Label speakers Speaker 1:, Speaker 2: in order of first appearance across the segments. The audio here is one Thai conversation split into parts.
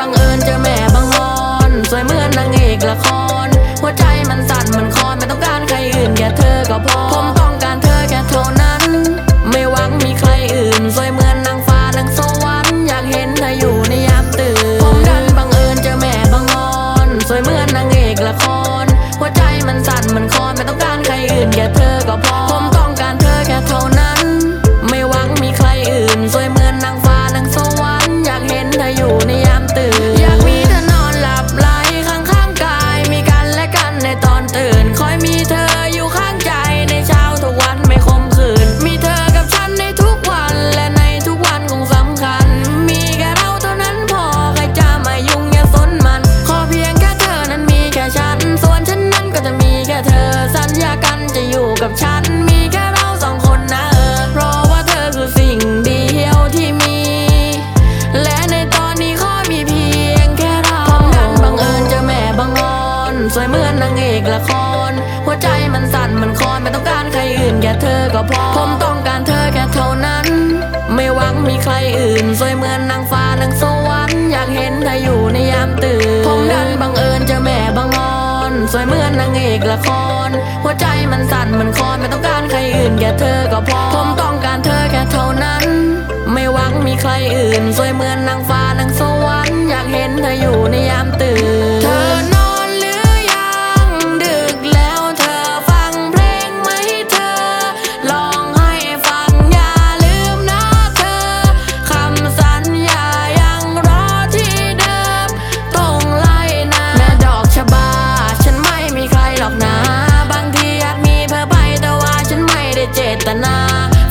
Speaker 1: บังเอิญเจอแม่บังออนสวยมือ เธอสัญญากันจะอยู่กับฉัน มีแค่เราสองคนนะเออ เพราะว่าเธอคือสิ่งเดียวที่มี และในตอนนี้ขอมีเพียงแค่เราผมดันบังเอิญเจอแม่บังออนสวยเหมือนนางเอกละคร หัวใจมันสั่นมันคลอนไม่ต้องการใครอื่นแค่เธอก็พอ ผมต้องการเธอแค่เท่านั้น ไม่หวังมีใครอื่นสวยเหมือน สวยเหมือนนางเอกละคร หัวใจมันสั่นมันคลอนไม่ต้องการใครอื่นแค่เธอก็พอ ผมต้องการเธอแค่เท่านั้น ไม่หวังมีใครอื่น สวยเหมือนนางฟ้านางสวรรค์อยากเห็นเธออยู่ในยามตื่น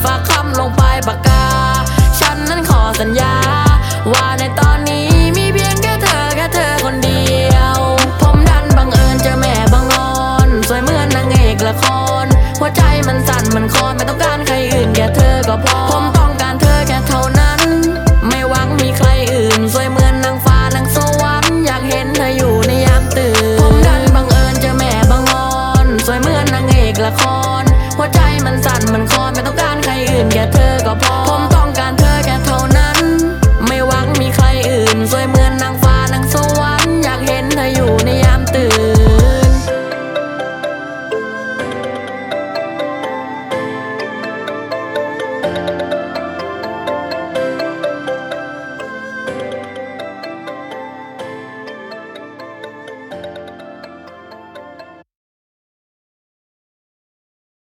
Speaker 1: ฝากคำลงไปปากกา ฉันนั้นขอสัญญา ว่าในตอนนี้มีเพียงแค่เธอแค่เธอคนเดียว ผมดันบังเอิญเจอแม่บังออนสวยเหมือนนางเอกละคร หัวใจมันสั่นมันคลอนไม่ต้องการใครอื่นแค่เธอก็พอ มันคอไม่ต้องการ